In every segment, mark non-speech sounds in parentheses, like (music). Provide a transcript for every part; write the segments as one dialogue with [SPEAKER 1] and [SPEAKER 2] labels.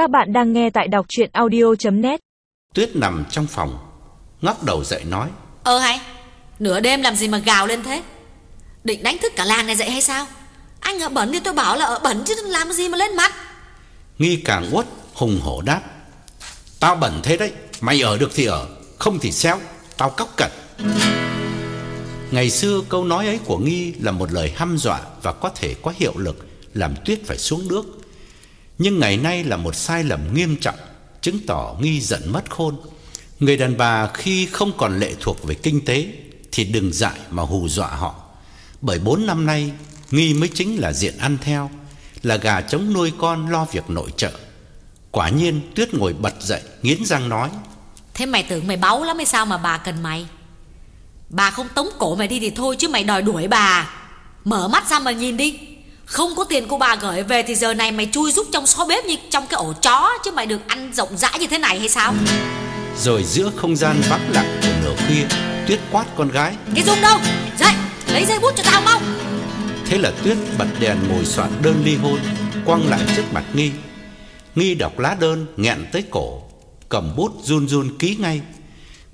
[SPEAKER 1] Các bạn đang nghe tại đọc chuyện audio.net
[SPEAKER 2] Tuyết nằm trong phòng Ngóc đầu dậy nói.
[SPEAKER 3] Ờ hay Nửa đêm làm gì mà gào lên thế? Định đánh thức cả làng này dậy hay sao? Anh ở bẩn thì tôi bảo là ở bẩn chứ làm gì mà lên mặt.
[SPEAKER 2] Nghi càng uất hùng hổ đáp. Tao bẩn thế đấy Mày ở được thì ở Không thì xéo Tao cóc cật. Ngày xưa câu nói ấy của Nghi là một lời hăm dọa Và có thể có hiệu lực Làm Tuyết phải xuống nước nhưng ngày nay là một sai lầm nghiêm trọng, Chứng tỏ Nghi giận mất khôn. Người đàn bà khi không còn lệ thuộc về kinh tế Thì đừng dại mà hù dọa họ. Bởi bốn năm nay, Nghi mới chính là diện ăn theo, Là gà chống nuôi con lo việc nội trợ. Quả nhiên, Tuyết ngồi bật dậy, Nghiến răng nói,
[SPEAKER 3] Thế mày tưởng mày báu lắm hay sao mà bà cần mày? Bà không tống cổ mày đi thì thôi Chứ mày đòi đuổi bà. Mở mắt ra mà nhìn đi. Không có tiền của bà gửi về Thì giờ này mày chui rúc trong xó bếp như trong cái ổ chó Chứ mày được ăn rộng rãi như thế này hay sao?
[SPEAKER 2] Rồi giữa không gian vắng lặng của nửa khuya Tuyết quát con gái.
[SPEAKER 3] Cái Dung đâu? Dậy lấy dây bút cho tao mau.
[SPEAKER 2] Thế là Tuyết bật đèn ngồi soạn đơn ly hôn Quăng lại trước mặt Nghi. Nghi đọc lá đơn nghẹn tới cổ Cầm bút run run ký ngay.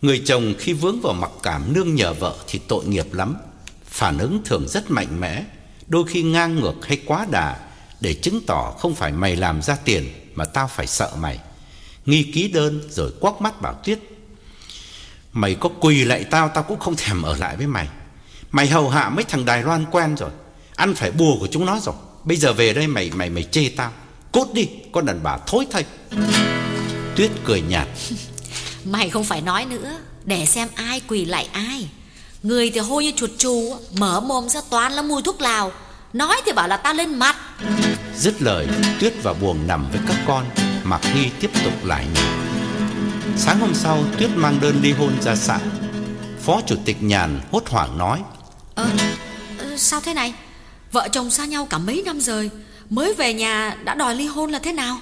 [SPEAKER 2] Người chồng khi vướng vào mặc cảm nương nhờ vợ Thì tội nghiệp lắm Phản ứng thường rất mạnh mẽ Đôi khi ngang ngược hay quá đà Để chứng tỏ không phải mày làm ra tiền Mà tao phải sợ mày. Nghi ký đơn rồi quắc mắt bảo Tuyết, Mày có quỳ lại tao Tao cũng không thèm ở lại với mày. Mày hầu hạ mấy thằng Đài Loan quen rồi, Ăn phải bùa của chúng nó rồi. Bây giờ về đây mày mày mày chê tao. Cút đi, con đàn bà thối thây Tuyết cười nhạt. (laughs)
[SPEAKER 3] Mày không phải nói nữa, Để xem ai quỳ lại ai. Người thì hôi như chuột chù Mở mồm ra toàn là mùi thuốc lào. Nói thì bảo là ta lên mặt.
[SPEAKER 2] Dứt lời Tuyết vào buồng nằm với các con Mạc Nghi tiếp tục lại nhà Sáng hôm sau Tuyết mang đơn ly hôn ra xã. Phó chủ tịch Nhàn hốt hoảng nói
[SPEAKER 3] Ờ ờ, Sao thế này? Vợ chồng xa nhau cả mấy năm rồi Mới về nhà đã đòi ly hôn là thế nào?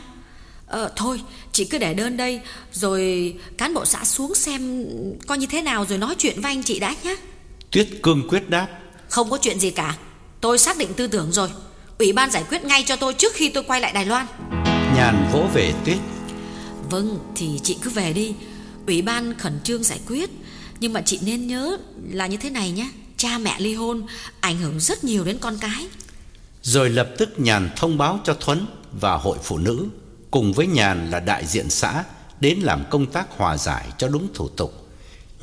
[SPEAKER 3] Ờ thôi Chị cứ để đơn đây Rồi cán bộ xã xuống xem Coi như thế nào rồi nói chuyện với anh chị đã nhé
[SPEAKER 2] Tuyết cương quyết đáp.
[SPEAKER 3] Không có chuyện gì cả. Tôi xác định tư tưởng rồi. Ủy ban giải quyết ngay cho tôi trước khi tôi quay lại Đài Loan.
[SPEAKER 2] Nhàn vỗ về Tuyết.
[SPEAKER 3] Vâng thì chị cứ về đi. Ủy ban khẩn trương giải quyết. Nhưng mà chị nên nhớ là như thế này nhé. Cha mẹ ly hôn Ảnh hưởng rất nhiều đến con cái.
[SPEAKER 2] Rồi lập tức Nhàn thông báo cho Thuấn Và hội phụ nữ. Cùng với Nhàn là đại diện xã Đến làm công tác hòa giải cho đúng thủ tục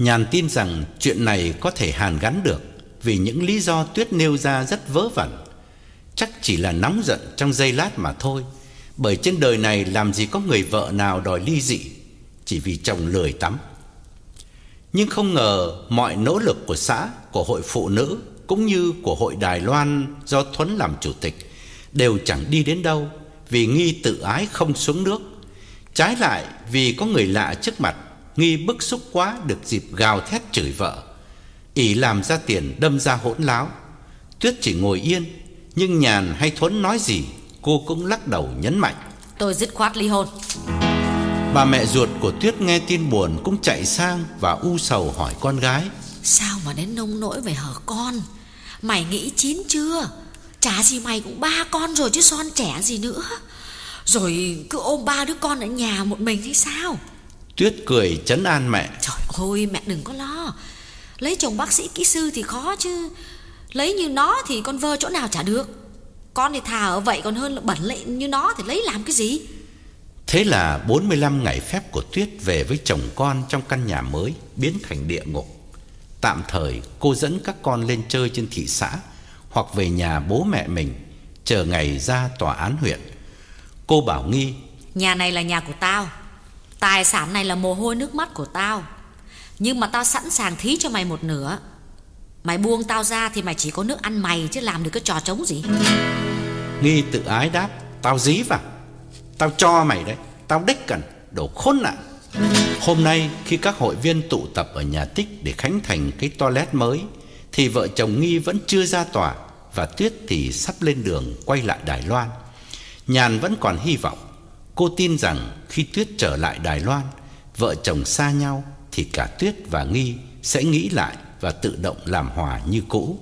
[SPEAKER 2] Nhàn tin rằng chuyện này có thể hàn gắn được Vì những lý do Tuyết nêu ra rất vớ vẩn. Chắc chỉ là nóng giận trong giây lát mà thôi Bởi trên đời này làm gì có người vợ nào đòi ly dị Chỉ vì chồng lười tắm. Nhưng không ngờ mọi nỗ lực của xã, của hội phụ nữ Cũng như của hội Đài Loan do Thuấn làm chủ tịch Đều chẳng đi đến đâu Vì Nghi tự ái không xuống nước. Trái lại vì có người lạ trước mặt Nghi bức xúc quá được dịp gào thét chửi vợ. Ỷ làm ra tiền đâm ra hỗn láo. Tuyết chỉ ngồi yên Nhưng Nhàn hay Thuấn nói gì Cô cũng lắc đầu nhấn mạnh.
[SPEAKER 3] Tôi dứt khoát ly hôn.
[SPEAKER 2] Bà mẹ ruột của Tuyết nghe tin buồn Cũng chạy sang và u sầu hỏi con gái.
[SPEAKER 3] Sao mà đến nông nỗi về hở con? Mày nghĩ chín chưa? Chả gì mày cũng ba con rồi chứ son trẻ gì nữa. Rồi cứ ôm ba đứa con ở nhà một mình hay sao
[SPEAKER 2] Tuyết cười chấn an mẹ.
[SPEAKER 3] Trời ơi mẹ đừng có lo. Lấy chồng bác sĩ kỹ sư thì khó chứ. Lấy như nó thì con vơ chỗ nào chả được. Con thì thà ở vậy còn hơn là bẩn lệ như nó thì lấy làm cái gì?
[SPEAKER 2] Thế là 45 ngày phép của Tuyết về với chồng con trong căn nhà mới biến thành địa ngục. Tạm thời cô dẫn các con lên chơi trên thị xã hoặc về nhà bố mẹ mình chờ ngày ra tòa án huyện. Cô bảo Nghi,
[SPEAKER 3] Nhà này là nhà của tao Tài sản này là mồ hôi nước mắt của tao Nhưng mà tao sẵn sàng thí cho mày một nửa Mày buông tao ra thì mày chỉ có nước ăn mày Chứ làm được cái trò trống gì
[SPEAKER 2] Nghi tự ái đáp, tao dí vào. Tao cho mày đấy, tao đích cần, đồ khốn nạn. Hôm nay khi các hội viên tụ tập ở nhà tích để khánh thành cái toilet mới thì vợ chồng Nghi vẫn chưa ra tòa và Tuyết thì sắp lên đường quay lại Đài Loan. Nhàn vẫn còn hy vọng. Cô tin rằng khi Tuyết trở lại Đài Loan, vợ chồng xa nhau thì cả Tuyết và Nghi sẽ nghĩ lại và tự động làm hòa như cũ.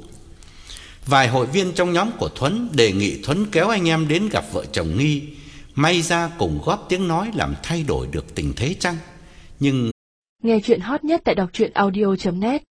[SPEAKER 2] Vài hội viên trong nhóm của Thuấn đề nghị Thuấn kéo anh em đến gặp vợ chồng Nghi May ra cùng góp tiếng nói làm thay đổi được tình thế chăng Nhưng
[SPEAKER 4] Nghe chuyện hot nhất tại đọc truyện audio.net